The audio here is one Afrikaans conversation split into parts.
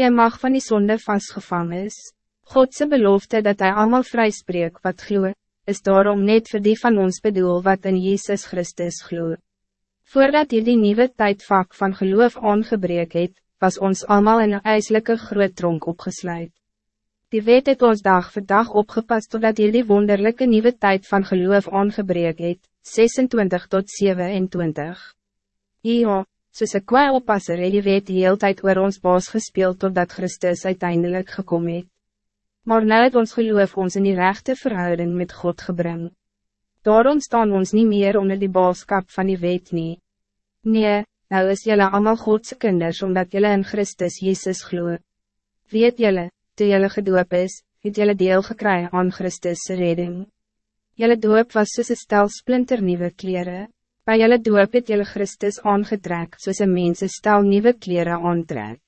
Jy mag van die zonde vastgevangen is. Godse belofte dat hij allemaal vrijspreek wat gloe, is daarom net voor die van ons bedoel wat in Jezus Christus gloe. Voordat hier die nieuwe tijdvak van geloof aangebreek het, was ons allemaal in een ijselijke groot tronk opgesluit. Die wet het ons dag voor dag opgepast totdat hier die wonderlijke nieuwe tijd van geloof aangebreek het, 26 tot 27. Ja, soos een kwaai oppasser het die wet die heel tijd oor ons baas gespeeld totdat Christus uiteindelijk gekomen het. Maar nou het ons geloof ons in die rechte verhouding met God gebring. Daarom staan ons niet meer onder die baaskap van die wet nie. Nee, nou is jullie allemaal Godse kinders omdat jullie in Christus Jezus gloe. Weet jullie, toe jullie gedoop is, het jullie deel gekry aan Christus' redding. Jullie doop was soos een stel splinter nieuwe kleren. Bij jullie doop het jullie Christus aangetrek soos een mens stel nieuwe kleren aantrek.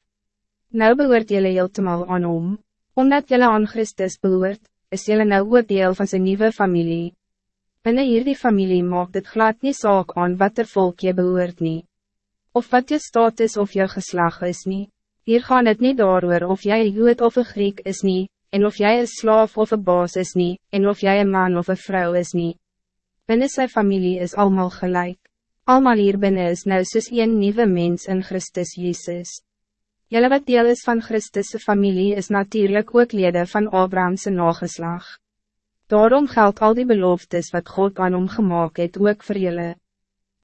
Nou behoort jullie heeltemal aan om. Omdat jullie aan Christus behoort, is jullie nou ook deel van zijn nieuwe familie. Binnen hierdie familie maakt het glad niet saak aan wat er volk je behoort niet. Of wat je status of je geslag is niet. Hier gaan het niet door of jij een Jood of een Griek is niet, en of jij een slaaf of een baas is niet, en of jij een man of een vrouw is niet. Binnen zijn familie is allemaal gelijk. Allemaal hier binnen is nou soos een nieuwe mens in Christus Jezus. Jelle wat deel is van Christus' familie is natuurlijk ook leden van Abrahamse nageslag. Daarom geldt al die beloftes wat God aan hom gemaakt het ook voor jullie.